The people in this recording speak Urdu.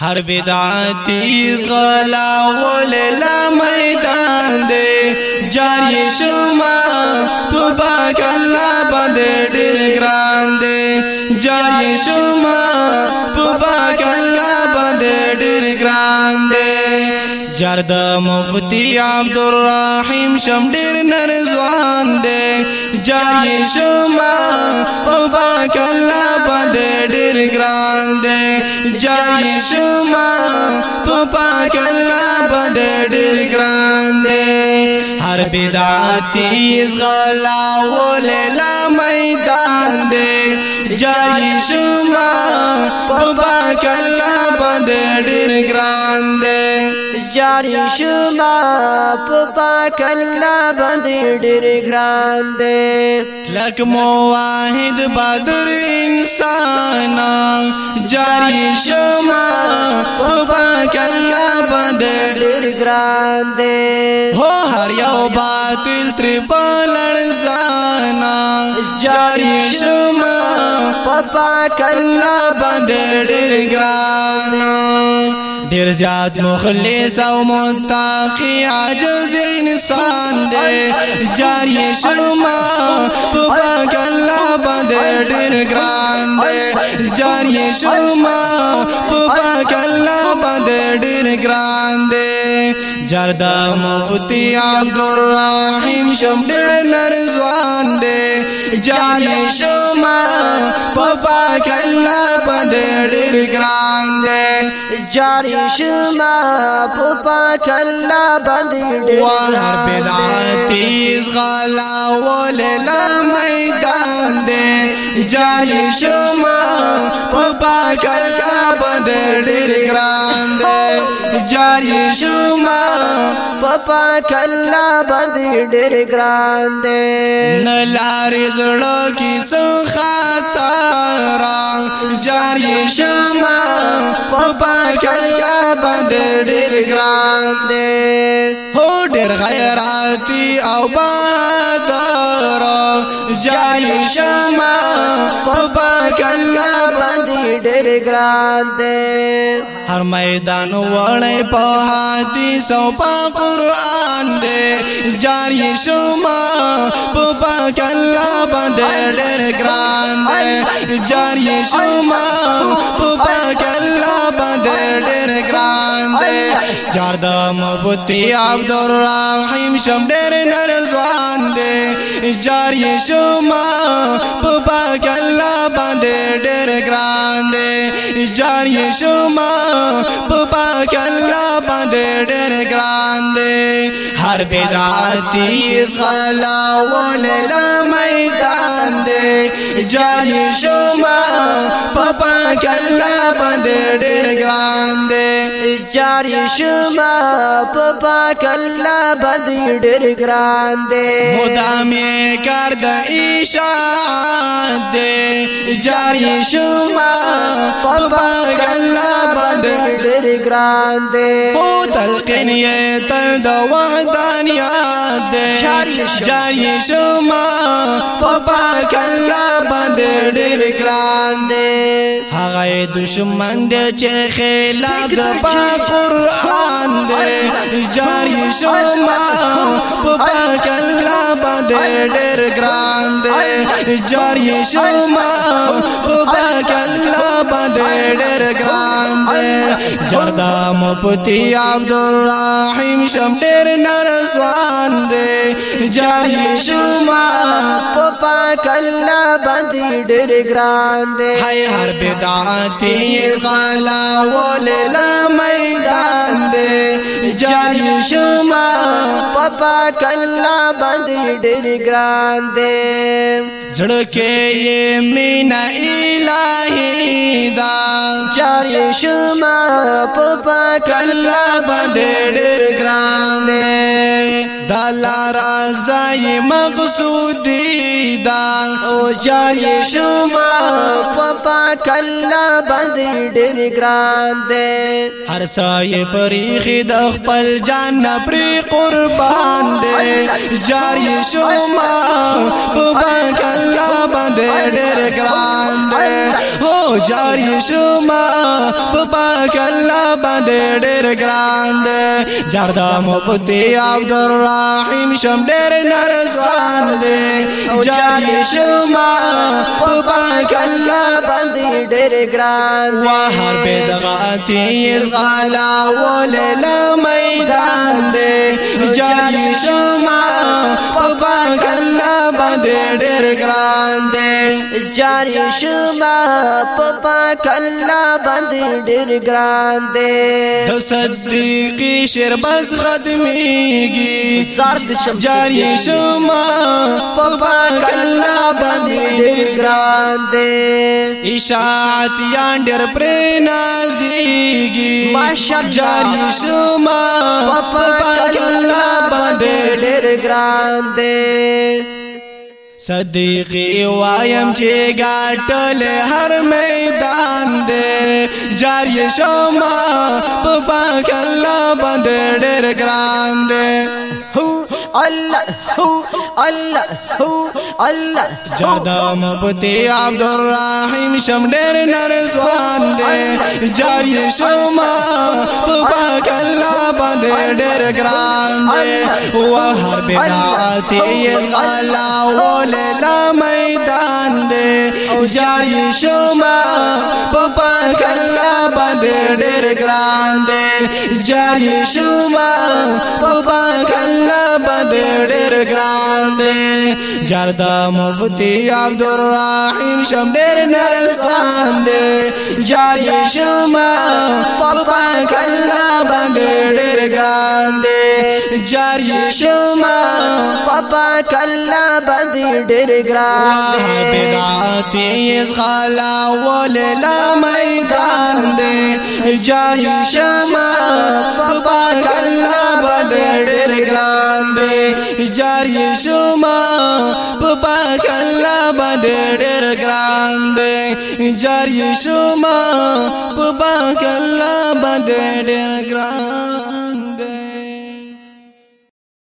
ہر بدعتی غلا وللا میدان دے۔ جاری شما پاک اللہ بند ڈر گران دے۔ جاری شما پاک جرد مفتی عبد الرحیم شم ڈر نرزوان دے جاری شما پاک اللہ بند ڈر گران دے جاری شما شما پاک اللہ بدر گران دے ہر بدعاتی اس غلا ولیلا میدان دے جاری شما پاک اللہ بدر گران دے جاری شما پاک اللہ بدر گران دے لک مواحد بدر انسانا۔ جاری شما پاک اللہ بدر گران دے ہو ہر یو باطل تر پلڑزانا جاری شما پاک اللہ بدر گرانا۔ ډیر زیات مخلص او متقی عاجز انسان دے۔ جاری شما پاک اللہ بندے ډیر ګران دے جاری شما پاک اللہ بندے ډیر ګران دے جردا مفتی عبد الرحیم شم ډیر نرزوان دے۔ جاری شما اللہ بندے ډیر ګران دے۔ جاری شما پاک اللہ بندی وہر بدعاتیز غلا وللا میدان دے۔ جاری شما پاک اللہ بندر ڈر گران دے۔ جاری شما پاک اللہ بدی ڈر گران دے نلاری زڑو کی سخاتارا جاری شما پاک اللہ بدی ڈر گران دے ہو ڈر غیراتی او بادار جاری شما پاک اللہ بندی ڈر گران دے ہر میدان وڑے پہاتی سو پا قرآن دے. جاری شما پاک اللہ بندے ڈر گران دے جاری شما پاک اللہ بندے دے جاردہ مبتی عبد الرحیم شم ڈر نرزوان دے۔ جاری شما پاک اللہ بندے ڈر گران دے۔ جاری شما پاک اللہ بندے ڈر گران دے۔ ہر بدعاتی اس غلا وللا میدان دے۔ جاری شما پاک اللہ بندے ڈر گران دے جاری شما پاک اللہ بندی ڈر گران دے مدامی کرد ایشاد دے۔ جاری شما پاک اللہ بندے ڈر گران دے او تلقین یہ تل دا وحدانیات دے جاری شما پاک اللہ بندے ڈر گران دے هغه دشمن دې چې خلاف د با قران دې جاری شوما په پاک الله باندې ډېر ګران دې جاری شوما په پاک الله باندې ډېر ګران دې جردا مپتی عبد الرحیم شم ډېر نرسوان دې جاری شوما پاک الله باندې ډېر ګران دے ہائے ہر بدعاتی غلا وللا میدان دے۔ جاری شما پپا کلا باندې ډېر ګران دے زڑکے یہ مینا الہی دا۔ جاری شما پپا کلا کلا ڈر گران دے دا دالا رازای مقصودی دا. او جاری شما پپا کلا بند ډیر ګران دے هر سایه پریخی د خپل جان پری قربان دے جاری شما پپا کلا بند ډیر ګران دے هو جاری شما پپا کلا بند ډیر ګران دے جردا مفتی عبد الرحیم شم ډیر نرسان دے۔ جاری شما پپا کلا بند ډیر ګران دے۔ وهر بدغاتی غالا ولل میدان دے۔ جاری شما پپا کلا بند ډیر ګران دے جاری شما پپا کلا بند ډیر ګران دے د صدیقی شیر بس ختمیږي زرد شم جاری شما پپا کلا بند ګران ګران دے اشاعت یان ډیر پر نازيږي ماشاءالله. جاری شما پپا کلا بند ډیر ګران دے صدیقی وایم چی گاٹل ہر میدان دے۔ جاری شما پپا کلا بند ڈر گران دے۔ هو اللہ هو الله هو اللہ. جردا مفتی عبد الرحیم شم ډیر نرسوان دے. جاری شما پاک کلا بند ډیر ګران دے. و هر بدعت یې غلا وللا میدان دے جاری شما پپا کلا بند ډیر ګران دے جاری شما پپا کلا بند ډیر ګران دے جردا مفتی عبد الرحیم شم ډیر نرسان دے جاری شما پپا کلا بند ډیر ګران دے جاری شما پپا کلا بند ډیر ګران دے۔ بدعاتی غلا وللا میدان دے۔ جاری شما پپا کلا بند ډیر ګران دے۔ جاری شما پپا کلا بند ډیر ګران دے۔ جاری شما پپا کلا بند ډیر ګران